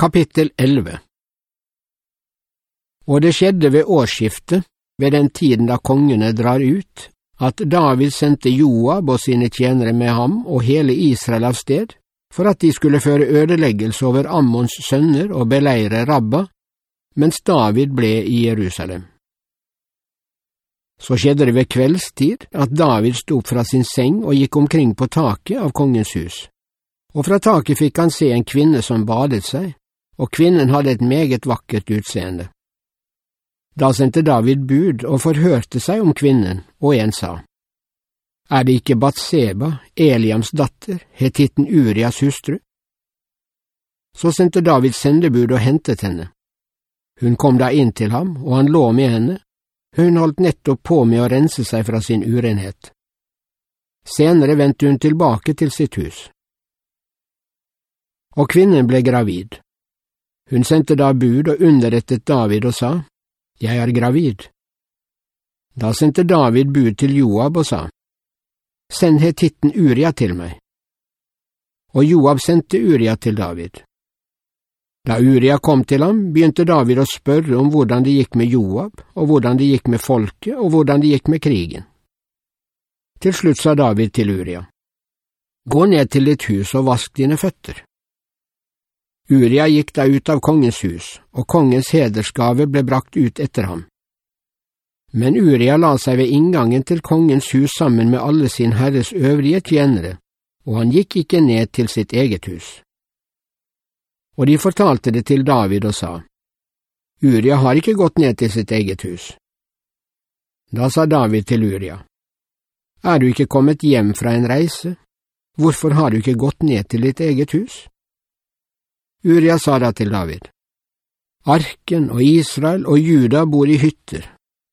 Kapittel 11 Og det skjedde ved årsskiftet, ved den tiden da kongene drar ut, at David sendte Joab og sine tjenere med ham og hele Israel av sted, for at de skulle føre ødeleggelse over Ammons sønner og beleire Rabba, mens David ble i Jerusalem. Så skjedde det ved kveldstid at David sto opp fra sin seng og gikk omkring på taket av kongens hus. Og fra taket fikk han se en kvinne som badet seg, og kvinnen hadde et meget vakkert utseende. Da sendte David bud og forhørte seg om kvinnen, og en sa, Er det ikke Batseba, Eliams datter, hetitten Urias hustru? Så sendte David sendebud og hentet henne. Hun kom da inn til ham, og han lå med henne, hun holdt nettopp på med å rense seg fra sin urenhet. Senere vendte hun tilbake til sitt hus. Og kvinnen ble gravid. Hun sendte da bud og underrettet David og sa, Jeg er gravid. Da sendte David bud til Joab og sa, Send hetitten Uria til meg. Og Joab sendte Uria til David. Da Uria kom til ham, begynte David å spørre om hvordan det gikk med Joab, og hvordan det gikk med folket, og hvordan det gikk med krigen. Til slutt sa David til Uria, Gå ned til ditt hus og vask dine føtter. Uria gikk da ut av kongens hus, og kongens hedersgave ble brakt ut etter ham. Men Uria la seg ved inngangen til kongens hus sammen med alle sin herres øvrige tjenere, og han gikk ikke ned til sitt eget hus og de fortalte det til David og sa, Uria har ikke gått ned til sitt eget hus. Da sa David til Uria, Er du ikke kommet hjem fra en reise? Hvorfor har du ikke gått ned til ditt eget hus? Uria sa da til David, Arken og Israel og Juda bor i hytter,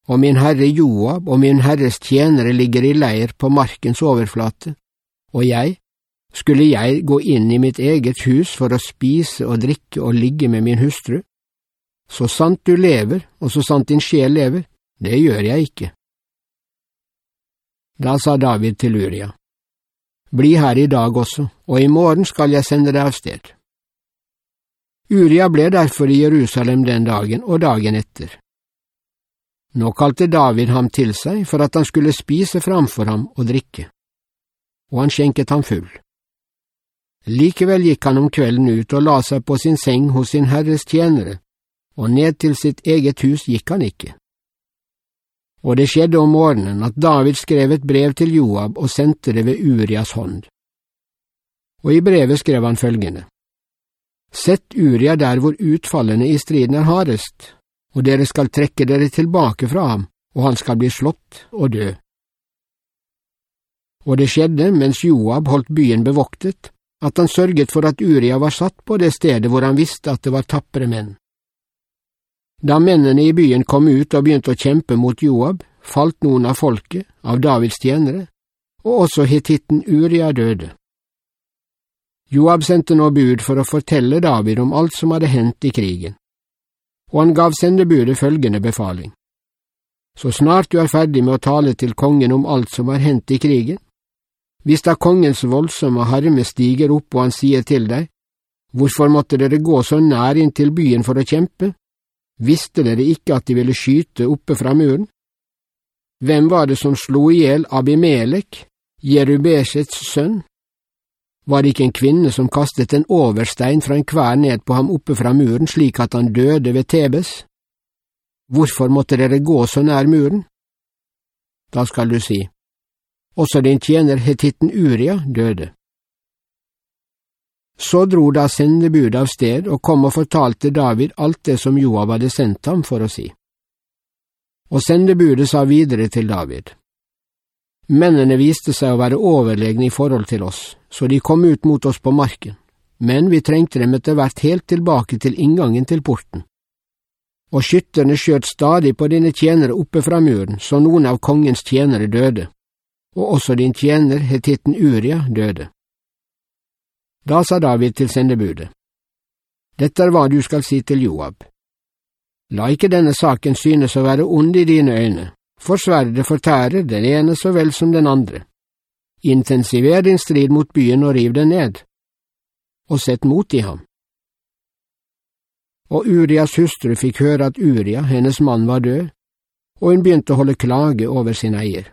og min herre Joab og min herres tjenere ligger i leir på markens overflate, og jeg, skulle jeg gå inn i mitt eget hus for å spise og drikke og ligge med min hustru? Så sant du lever, og så sant din sjel lever, det gjør jeg ikke. Da sa David til Uria, Bli her i dag også, og i morgen skal jeg sende deg av sted. Uria ble derfor i Jerusalem den dagen og dagen etter. Nå kalte David ham til seg for at han skulle spise framfor ham og drikke, og han skjenket ham full. Likevel gikk han om kvelden ut og la seg på sin seng hos sin herres tjenere, og ned til sitt eget hus gikk han ikke. Og det skjedde om morgenen at David skrev et brev til Joab og sendte det ved Urias hånd. Og i brevet skrev han følgende. Sett Uria der hvor utfallene i striden er hardest, og dere skal trekke dere tilbake fra ham, og han skal bli slått og dø. Og det skjedde mens Joab holdt byen bevoktet, at han sørget for at Uria var satt på det stedet hvor han visste at det var tapre menn. Da mennene i byen kom ut og begynte å kjempe mot Joab, falt noen av folket, av Davids tjenere, og også hetitten Uria døde. Joab sendte nå bud for å fortelle David om alt som hadde hendt i krigen, og han gav sendebudet følgende befaling. Så snart du er ferdig med å tale til kongen om alt som har hendt i krigen, hvis da kongens voldsomme harme stiger opp og han sier til deg, Hvorfor måtte dere gå så nær inn til byen for å kjempe? Visste dere ikke at de ville skyte oppe fra muren? Hvem var det som slo i hjel Abimelek, Jerubeshets sønn? Var det ikke en kvinne som kastet en overstein fra en kvern ned på ham oppe fra muren slik at han døde ved Tebes? Hvorfor måtte dere gå så nær muren? Da skal du si, også din tjener hetitten Uria døde. Så dro da sendebudet av sted og kom og fortalte David alt det som Joab hadde sendt ham for å si. Og sendebudet sa videre til David. Mennene viste seg å være overlegne i forhold til oss, så de kom ut mot oss på marken, men vi trengte dem etter hvert helt tilbake til inngangen til porten. Og skytterne skjøt stadig på dine tjenere oppe fra muren, så noen av kongens tjenere døde og også din tjener hetitten Uria døde. Da sa David til sendebudet, Dette er hva du skal si til Joab. La ikke denne saken synes å være ond i dine øyne, for sverdet fortærer den ene så vel som den andre. Intensiver din strid mot byen og riv den ned, og sett mot i ham. og Urias hustru fikk høre at Uria, hennes mann, var død, og hun begynte å holde klage over sin eier.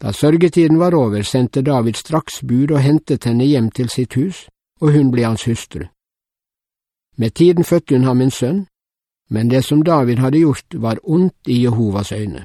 Da sørgetiden var over, sendte David straks bud og hentet henne hjem til sitt hus, og hun ble hans hustru. Med tiden fødte hun ham en sønn, men det som David hadde gjort var ondt i Jehovas øyne.